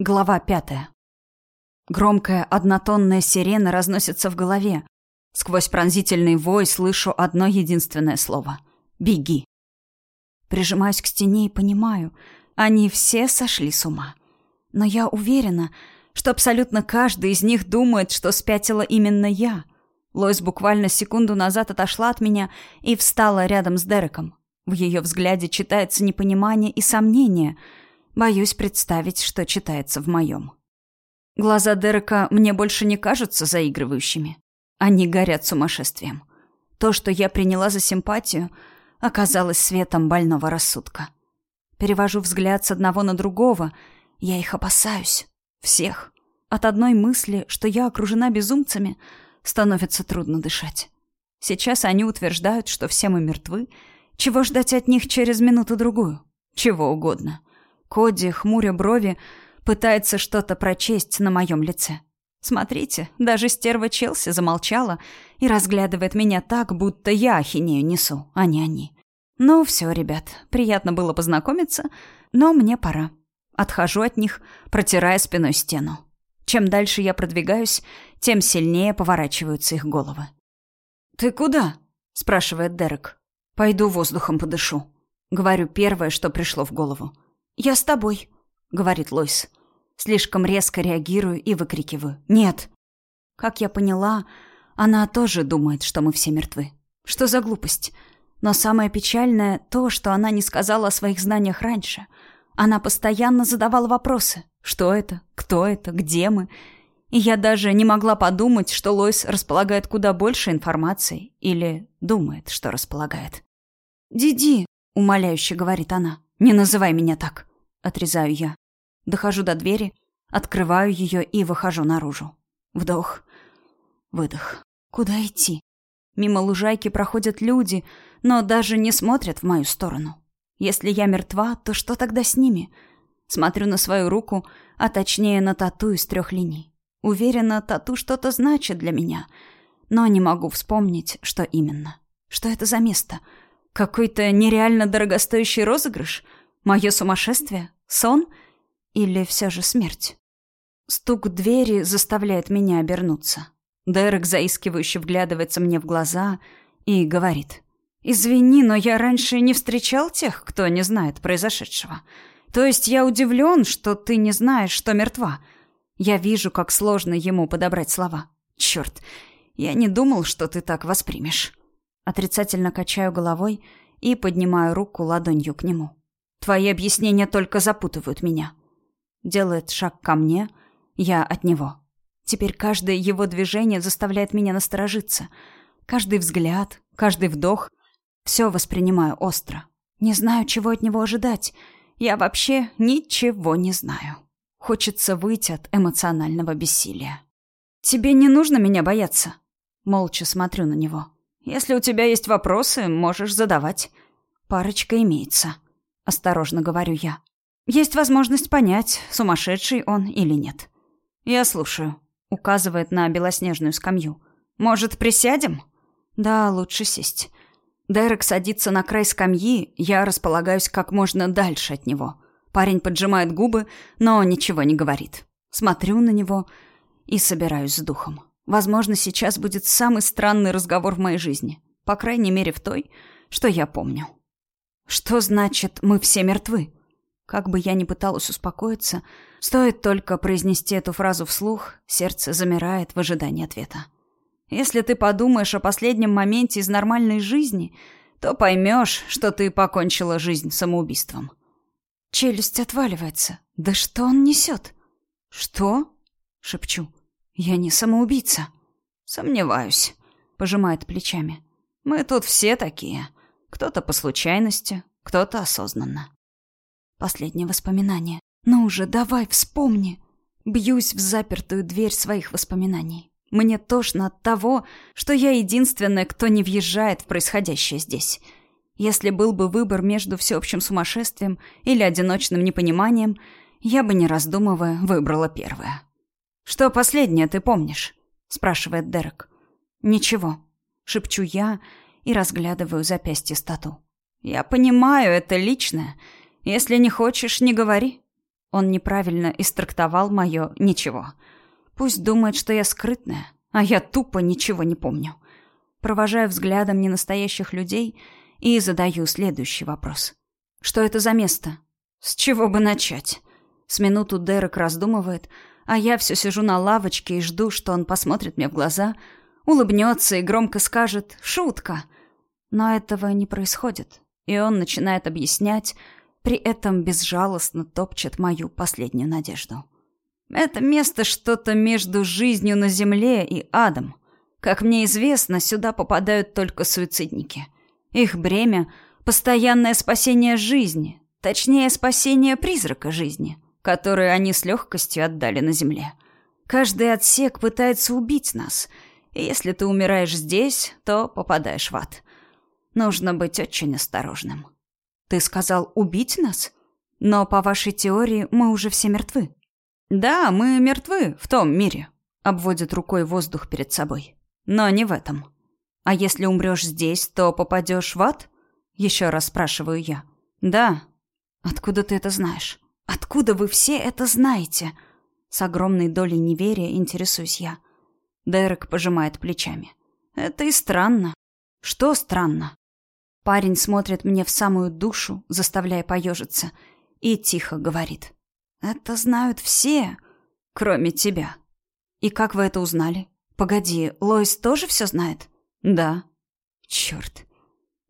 Глава пятая. Громкая однотонная сирена разносится в голове. Сквозь пронзительный вой слышу одно единственное слово. «Беги». Прижимаюсь к стене и понимаю, они все сошли с ума. Но я уверена, что абсолютно каждый из них думает, что спятила именно я. Лойс буквально секунду назад отошла от меня и встала рядом с Дереком. В ее взгляде читается непонимание и сомнение — Боюсь представить, что читается в моем. Глаза Дерека мне больше не кажутся заигрывающими. Они горят сумасшествием. То, что я приняла за симпатию, оказалось светом больного рассудка. Перевожу взгляд с одного на другого. Я их опасаюсь. Всех. От одной мысли, что я окружена безумцами, становится трудно дышать. Сейчас они утверждают, что все мы мертвы. Чего ждать от них через минуту-другую? Чего угодно. Коди, хмуря брови, пытается что-то прочесть на моем лице. Смотрите, даже стерва Челси замолчала и разглядывает меня так, будто я ахинею несу, а не они. Ну все, ребят, приятно было познакомиться, но мне пора. Отхожу от них, протирая спиной стену. Чем дальше я продвигаюсь, тем сильнее поворачиваются их головы. «Ты куда?» — спрашивает Дерек. «Пойду воздухом подышу». Говорю первое, что пришло в голову. «Я с тобой», — говорит Лойс. Слишком резко реагирую и выкрикиваю. «Нет». Как я поняла, она тоже думает, что мы все мертвы. Что за глупость? Но самое печальное то, что она не сказала о своих знаниях раньше. Она постоянно задавала вопросы. Что это? Кто это? Где мы? И я даже не могла подумать, что Лойс располагает куда больше информации. Или думает, что располагает. «Диди», — умоляюще говорит она. «Не называй меня так», — отрезаю я. Дохожу до двери, открываю ее и выхожу наружу. Вдох, выдох. Куда идти? Мимо лужайки проходят люди, но даже не смотрят в мою сторону. Если я мертва, то что тогда с ними? Смотрю на свою руку, а точнее на тату из трех линий. Уверена, тату что-то значит для меня, но не могу вспомнить, что именно. Что это за место — какой-то нереально дорогостоящий розыгрыш? Мое сумасшествие? Сон? Или все же смерть? Стук двери заставляет меня обернуться. Дерек заискивающе вглядывается мне в глаза и говорит. «Извини, но я раньше не встречал тех, кто не знает произошедшего. То есть я удивлен, что ты не знаешь, что мертва. Я вижу, как сложно ему подобрать слова. Черт, я не думал, что ты так воспримешь». Отрицательно качаю головой и поднимаю руку ладонью к нему. Твои объяснения только запутывают меня. Делает шаг ко мне, я от него. Теперь каждое его движение заставляет меня насторожиться. Каждый взгляд, каждый вдох — все воспринимаю остро. Не знаю, чего от него ожидать. Я вообще ничего не знаю. Хочется выйти от эмоционального бессилия. «Тебе не нужно меня бояться?» Молча смотрю на него. Если у тебя есть вопросы, можешь задавать. Парочка имеется. Осторожно говорю я. Есть возможность понять, сумасшедший он или нет. Я слушаю. Указывает на белоснежную скамью. Может, присядем? Да, лучше сесть. Дерек садится на край скамьи, я располагаюсь как можно дальше от него. Парень поджимает губы, но ничего не говорит. Смотрю на него и собираюсь с духом. Возможно, сейчас будет самый странный разговор в моей жизни. По крайней мере, в той, что я помню. Что значит «мы все мертвы»? Как бы я ни пыталась успокоиться, стоит только произнести эту фразу вслух, сердце замирает в ожидании ответа. Если ты подумаешь о последнем моменте из нормальной жизни, то поймешь, что ты покончила жизнь самоубийством. Челюсть отваливается. Да что он несет? Что? Шепчу. «Я не самоубийца». «Сомневаюсь», — пожимает плечами. «Мы тут все такие. Кто-то по случайности, кто-то осознанно». Последнее воспоминание. «Ну уже, давай, вспомни!» Бьюсь в запертую дверь своих воспоминаний. Мне тошно от того, что я единственная, кто не въезжает в происходящее здесь. Если был бы выбор между всеобщим сумасшествием или одиночным непониманием, я бы, не раздумывая, выбрала первое. «Что последнее ты помнишь?» — спрашивает Дерек. «Ничего», — шепчу я и разглядываю запястье стату. «Я понимаю, это личное. Если не хочешь, не говори». Он неправильно истрактовал мое «ничего». Пусть думает, что я скрытная, а я тупо ничего не помню. Провожаю взглядом ненастоящих людей и задаю следующий вопрос. Что это за место? С чего бы начать? С минуту Дерек раздумывает, а я все сижу на лавочке и жду, что он посмотрит мне в глаза, улыбнется и громко скажет «шутка». Но этого не происходит, и он начинает объяснять, при этом безжалостно топчет мою последнюю надежду. Это место что-то между жизнью на земле и адом. Как мне известно, сюда попадают только суицидники. Их бремя — постоянное спасение жизни, точнее, спасение призрака жизни, который они с легкостью отдали на земле. Каждый отсек пытается убить нас, и если ты умираешь здесь, то попадаешь в ад. Нужно быть очень осторожным. Ты сказал «убить нас»? Но по вашей теории мы уже все мертвы. «Да, мы мертвы в том мире», — обводит рукой воздух перед собой. «Но не в этом. А если умрешь здесь, то попадешь в ад?» Еще раз спрашиваю я. «Да». «Откуда ты это знаешь? Откуда вы все это знаете?» С огромной долей неверия интересуюсь я. Дерек пожимает плечами. «Это и странно». «Что странно?» Парень смотрит мне в самую душу, заставляя поежиться, и тихо говорит. Это знают все, кроме тебя. И как вы это узнали? Погоди, Лоис тоже все знает? Да. Черт.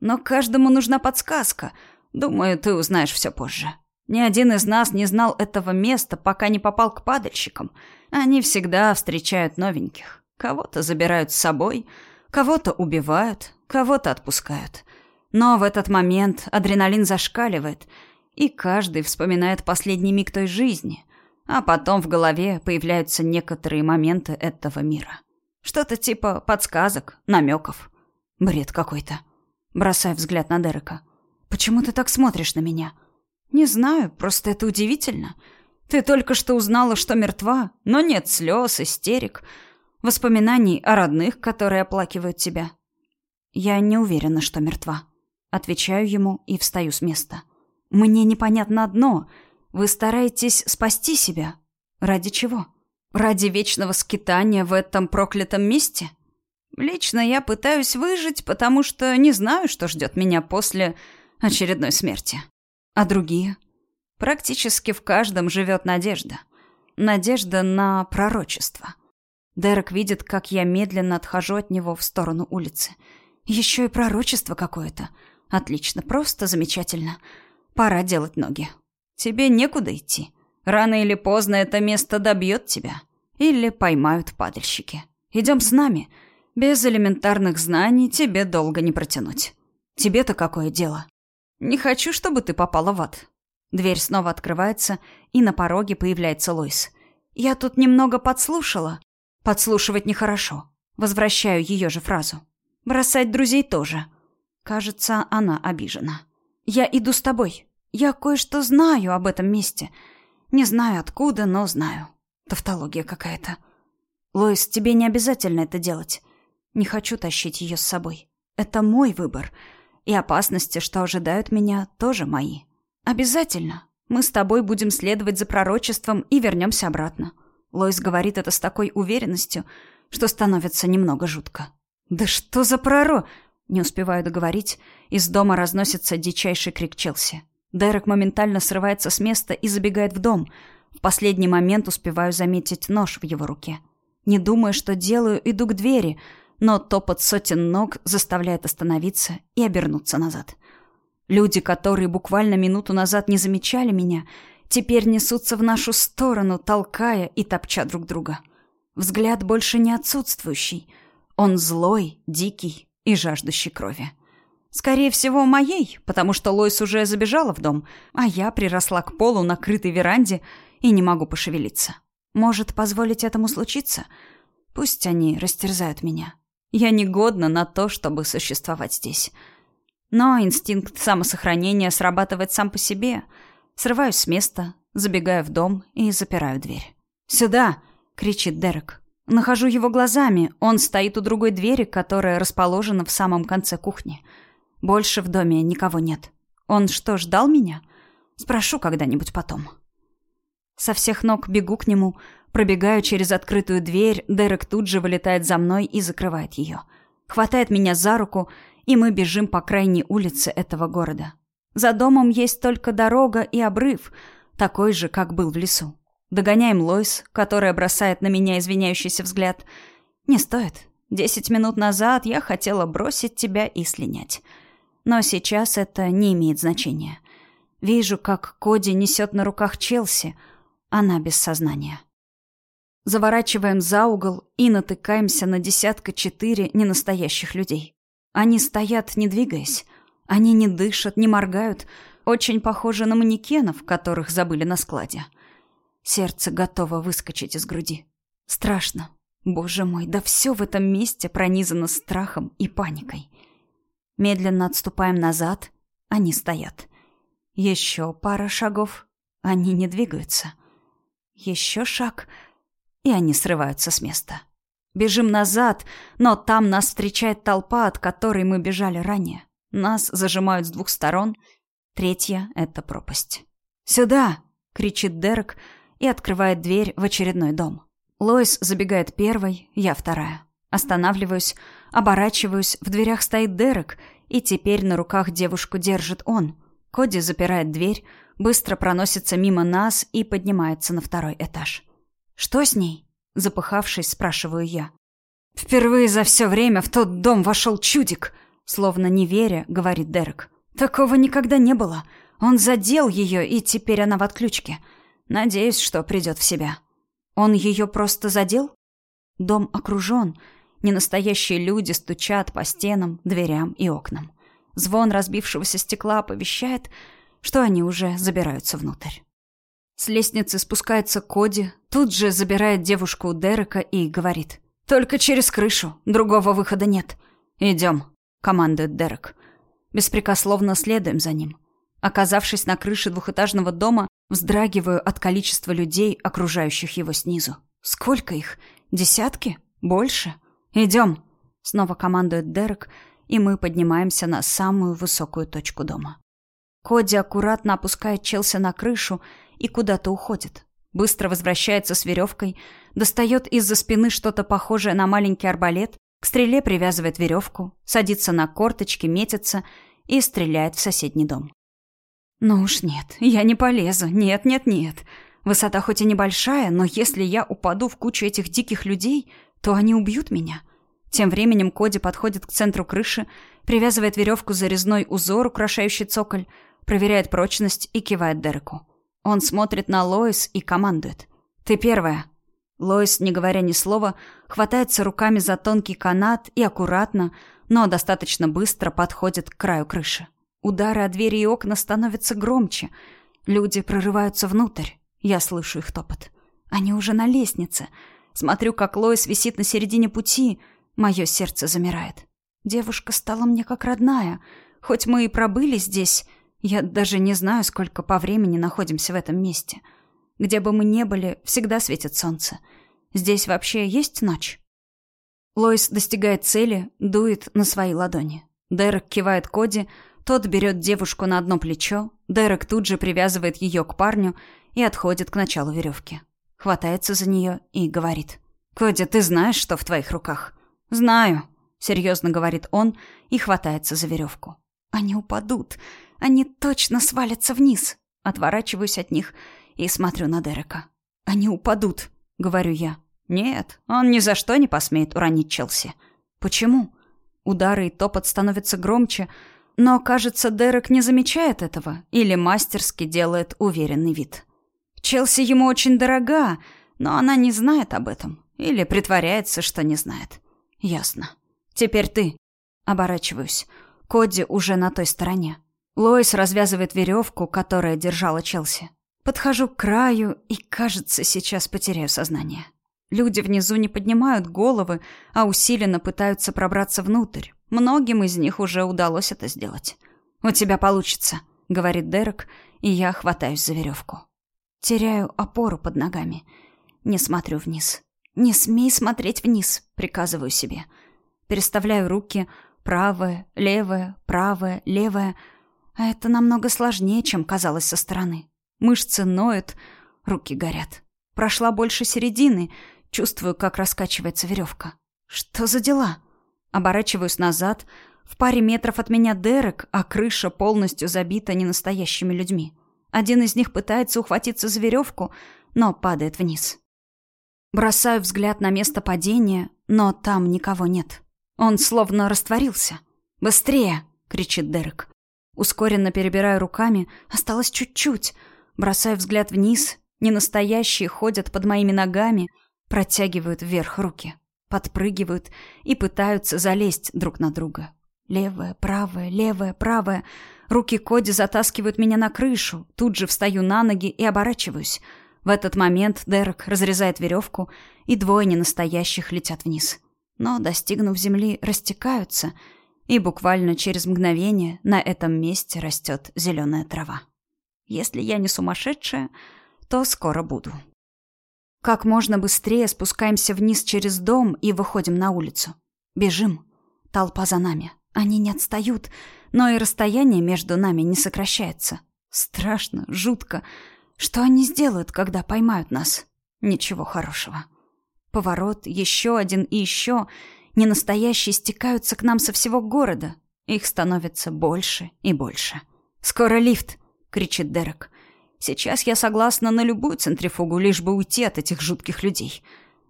Но каждому нужна подсказка. Думаю, ты узнаешь все позже. Ни один из нас не знал этого места, пока не попал к падальщикам. Они всегда встречают новеньких. Кого-то забирают с собой, кого-то убивают, кого-то отпускают. Но в этот момент адреналин зашкаливает — и каждый вспоминает последний миг той жизни, а потом в голове появляются некоторые моменты этого мира. Что-то типа подсказок, намеков. Бред какой-то. Бросая взгляд на Дерека. «Почему ты так смотришь на меня?» «Не знаю, просто это удивительно. Ты только что узнала, что мертва, но нет слез, истерик, воспоминаний о родных, которые оплакивают тебя». «Я не уверена, что мертва». Отвечаю ему и встаю с места. Мне непонятно одно. Вы стараетесь спасти себя. Ради чего? Ради вечного скитания в этом проклятом месте? Лично я пытаюсь выжить, потому что не знаю, что ждет меня после очередной смерти. А другие? Практически в каждом живет надежда. Надежда на пророчество. Дерек видит, как я медленно отхожу от него в сторону улицы. Еще и пророчество какое-то. Отлично, просто замечательно. Пора делать ноги. Тебе некуда идти. Рано или поздно это место добьет тебя. Или поймают падальщики. Идем с нами. Без элементарных знаний тебе долго не протянуть. Тебе-то какое дело? Не хочу, чтобы ты попала в ад. Дверь снова открывается, и на пороге появляется Лойс. Я тут немного подслушала. Подслушивать нехорошо. Возвращаю ее же фразу. Бросать друзей тоже. Кажется, она обижена. «Я иду с тобой. Я кое-что знаю об этом месте. Не знаю откуда, но знаю. Тавтология какая-то. Лоис, тебе не обязательно это делать. Не хочу тащить ее с собой. Это мой выбор. И опасности, что ожидают меня, тоже мои. Обязательно. Мы с тобой будем следовать за пророчеством и вернемся обратно. Лоис говорит это с такой уверенностью, что становится немного жутко. «Да что за проро...» Не успеваю договорить, из дома разносится дичайший крик Челси. Дерек моментально срывается с места и забегает в дом. В последний момент успеваю заметить нож в его руке. Не думая, что делаю, иду к двери, но топот сотен ног заставляет остановиться и обернуться назад. Люди, которые буквально минуту назад не замечали меня, теперь несутся в нашу сторону, толкая и топча друг друга. Взгляд больше не отсутствующий. Он злой, дикий, и жаждущей крови. Скорее всего, моей, потому что Лойс уже забежала в дом, а я приросла к полу на крытой веранде и не могу пошевелиться. Может позволить этому случиться? Пусть они растерзают меня. Я негодна на то, чтобы существовать здесь. Но инстинкт самосохранения срабатывает сам по себе. Срываюсь с места, забегаю в дом и запираю дверь. «Сюда!» — кричит Дерек. Нахожу его глазами. Он стоит у другой двери, которая расположена в самом конце кухни. Больше в доме никого нет. Он что, ждал меня? Спрошу когда-нибудь потом. Со всех ног бегу к нему, пробегаю через открытую дверь, Дерек тут же вылетает за мной и закрывает ее. Хватает меня за руку, и мы бежим по крайней улице этого города. За домом есть только дорога и обрыв, такой же, как был в лесу. Догоняем Лойс, которая бросает на меня извиняющийся взгляд. «Не стоит. Десять минут назад я хотела бросить тебя и слинять. Но сейчас это не имеет значения. Вижу, как Коди несет на руках Челси. Она без сознания. Заворачиваем за угол и натыкаемся на десятка четыре ненастоящих людей. Они стоят, не двигаясь. Они не дышат, не моргают. Очень похожи на манекенов, которых забыли на складе. Сердце готово выскочить из груди. Страшно. Боже мой, да все в этом месте пронизано страхом и паникой. Медленно отступаем назад. Они стоят. Еще пара шагов. Они не двигаются. Еще шаг, и они срываются с места. Бежим назад, но там нас встречает толпа, от которой мы бежали ранее. Нас зажимают с двух сторон. Третья — это пропасть. «Сюда!» — кричит Дерек и открывает дверь в очередной дом. Лоис забегает первой, я вторая. Останавливаюсь, оборачиваюсь, в дверях стоит Дерек, и теперь на руках девушку держит он. Коди запирает дверь, быстро проносится мимо нас и поднимается на второй этаж. «Что с ней?» — запыхавшись, спрашиваю я. «Впервые за все время в тот дом вошел чудик!» Словно не веря, говорит Дерек. «Такого никогда не было. Он задел ее, и теперь она в отключке. Надеюсь, что придет в себя». «Он ее просто задел?» Дом окружен. Ненастоящие люди стучат по стенам, дверям и окнам. Звон разбившегося стекла оповещает, что они уже забираются внутрь. С лестницы спускается Коди, тут же забирает девушку у Дерека и говорит. «Только через крышу, другого выхода нет. Идем», — командует Дерек. Беспрекословно следуем за ним. Оказавшись на крыше двухэтажного дома, вздрагиваю от количества людей, окружающих его снизу. Сколько их? Десятки? Больше? Идем, снова командует Дерек, и мы поднимаемся на самую высокую точку дома. Коди аккуратно опускает Челси на крышу и куда-то уходит. Быстро возвращается с веревкой, достает из-за спины что-то похожее на маленький арбалет, к стреле привязывает веревку, садится на корточки, метится и стреляет в соседний дом. «Ну уж нет, я не полезу, нет, нет, нет. Высота хоть и небольшая, но если я упаду в кучу этих диких людей, то они убьют меня». Тем временем Коди подходит к центру крыши, привязывает веревку за резной узор, украшающий цоколь, проверяет прочность и кивает Дереку. Он смотрит на Лоис и командует. «Ты первая». Лоис, не говоря ни слова, хватается руками за тонкий канат и аккуратно, но достаточно быстро подходит к краю крыши. Удары о двери и окна становятся громче. Люди прорываются внутрь. Я слышу их топот. Они уже на лестнице. Смотрю, как Лоис висит на середине пути — Мое сердце замирает. Девушка стала мне как родная. Хоть мы и пробыли здесь, я даже не знаю, сколько по времени находимся в этом месте. Где бы мы ни были, всегда светит солнце. Здесь вообще есть ночь? Лоис достигает цели, дует на свои ладони. Дерек кивает Коди, тот берет девушку на одно плечо, Дерек тут же привязывает ее к парню и отходит к началу веревки. Хватается за нее и говорит. «Коди, ты знаешь, что в твоих руках?» «Знаю», — серьезно говорит он и хватается за веревку. «Они упадут. Они точно свалятся вниз». Отворачиваюсь от них и смотрю на Дерека. «Они упадут», — говорю я. «Нет, он ни за что не посмеет уронить Челси». «Почему?» Удары и топот становятся громче, но, кажется, Дерек не замечает этого или мастерски делает уверенный вид. Челси ему очень дорога, но она не знает об этом или притворяется, что не знает. Ясно. Теперь ты. Оборачиваюсь. Коди уже на той стороне. Лоис развязывает веревку, которая держала Челси. Подхожу к краю и, кажется, сейчас потеряю сознание. Люди внизу не поднимают головы, а усиленно пытаются пробраться внутрь. Многим из них уже удалось это сделать. «У тебя получится», — говорит Дерек, и я хватаюсь за веревку. Теряю опору под ногами. Не смотрю вниз. «Не смей смотреть вниз», — приказываю себе. Переставляю руки. Правая, левая, правая, левая. А это намного сложнее, чем казалось со стороны. Мышцы ноют. Руки горят. Прошла больше середины, чувствую, как раскачивается веревка. Что за дела? Оборачиваюсь назад. В паре метров от меня Дерек, а крыша полностью забита ненастоящими людьми. Один из них пытается ухватиться за веревку, но падает вниз. Бросаю взгляд на место падения, но там никого нет. Он словно растворился. «Быстрее!» — кричит Дерек. Ускоренно перебираю руками. Осталось чуть-чуть. Бросаю взгляд вниз. Ненастоящие ходят под моими ногами, протягивают вверх руки, подпрыгивают и пытаются залезть друг на друга. Левая, правая, левая, правая. Руки Коди затаскивают меня на крышу. Тут же встаю на ноги и оборачиваюсь. В этот момент Дерек разрезает веревку, и двое ненастоящих летят вниз. Но, достигнув земли, растекаются, и буквально через мгновение на этом месте растет зеленая трава. Если я не сумасшедшая, то скоро буду. Как можно быстрее спускаемся вниз через дом и выходим на улицу. Бежим. Толпа за нами. Они не отстают, но и расстояние между нами не сокращается. Страшно, жутко. Что они сделают, когда поймают нас? Ничего хорошего. Поворот, еще один и еще. Ненастоящие стекаются к нам со всего города. Их становится больше и больше. «Скоро лифт!» — кричит Дерек. «Сейчас я согласна на любую центрифугу, лишь бы уйти от этих жутких людей».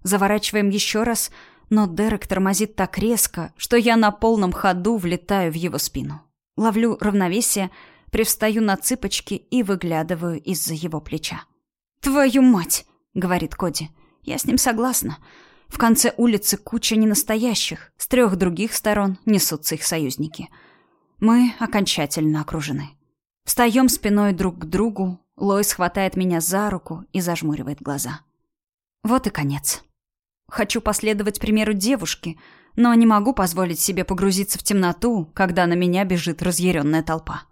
Заворачиваем еще раз, но Дерек тормозит так резко, что я на полном ходу влетаю в его спину. Ловлю равновесие, привстаю на цыпочки и выглядываю из-за его плеча. «Твою мать!» — говорит Коди. Я с ним согласна. В конце улицы куча ненастоящих, с трех других сторон несутся их союзники. Мы окончательно окружены. Встаем спиной друг к другу, Лойс хватает меня за руку и зажмуривает глаза. Вот и конец. Хочу последовать примеру девушки, но не могу позволить себе погрузиться в темноту, когда на меня бежит разъяренная толпа.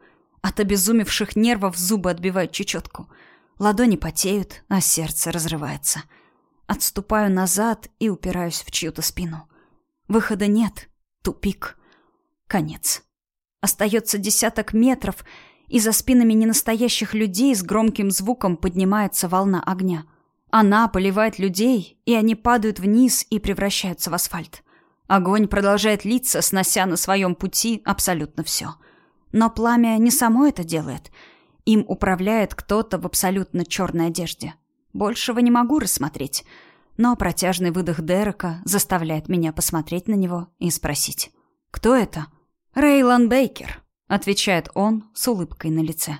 От обезумевших нервов зубы отбивают чечетку. Ладони потеют, а сердце разрывается. — Отступаю назад и упираюсь в чью-то спину. Выхода нет. Тупик. Конец. Остается десяток метров, и за спинами ненастоящих людей с громким звуком поднимается волна огня. Она поливает людей, и они падают вниз и превращаются в асфальт. Огонь продолжает литься, снося на своем пути абсолютно все. Но пламя не само это делает. Им управляет кто-то в абсолютно черной одежде. Большего не могу рассмотреть, но протяжный выдох Дерека заставляет меня посмотреть на него и спросить. «Кто это?» «Рейлан Бейкер», — отвечает он с улыбкой на лице.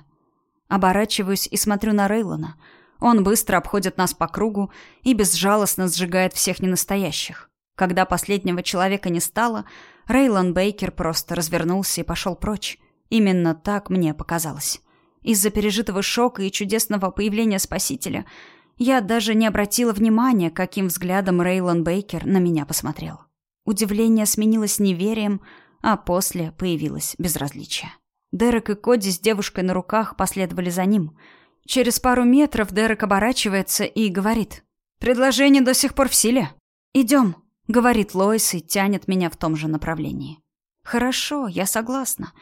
Оборачиваюсь и смотрю на Рейлана. Он быстро обходит нас по кругу и безжалостно сжигает всех ненастоящих. Когда последнего человека не стало, Рейлан Бейкер просто развернулся и пошел прочь. Именно так мне показалось. Из-за пережитого шока и чудесного появления Спасителя — я даже не обратила внимания, каким взглядом Рейлон Бейкер на меня посмотрел. Удивление сменилось неверием, а после появилось безразличие. Дерек и Коди с девушкой на руках последовали за ним. Через пару метров Дерек оборачивается и говорит. «Предложение до сих пор в силе?» «Идем», — говорит Лойс и тянет меня в том же направлении. «Хорошо, я согласна.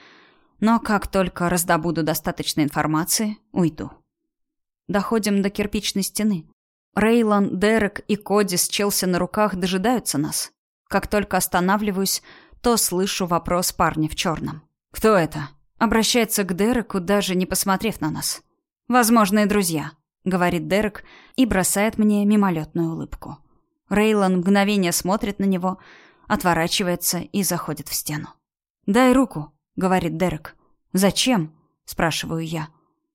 Но как только раздобуду достаточно информации, уйду». Доходим до кирпичной стены. Рейлан, Дерек и Коди с Челси на руках дожидаются нас. Как только останавливаюсь, то слышу вопрос парня в черном. «Кто это?» Обращается к Дереку, даже не посмотрев на нас. «Возможные друзья», — говорит Дерек и бросает мне мимолетную улыбку. Рейлан мгновение смотрит на него, отворачивается и заходит в стену. «Дай руку», — говорит Дерек. «Зачем?» — спрашиваю я.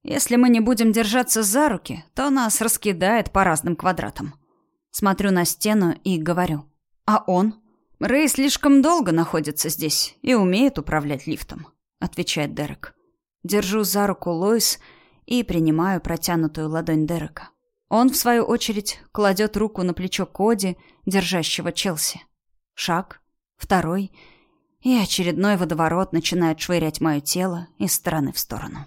Если мы не будем держаться за руки, то нас раскидает по разным квадратам. Смотрю на стену и говорю. А он? Рэй слишком долго находится здесь и умеет управлять лифтом, отвечает Дерек. Держу за руку Лоис и принимаю протянутую ладонь Дерека. Он, в свою очередь, кладет руку на плечо Коди, держащего Челси. Шаг, второй, и очередной водоворот начинает швырять мое тело из стороны в сторону.